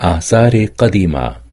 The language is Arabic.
آثار قديمة.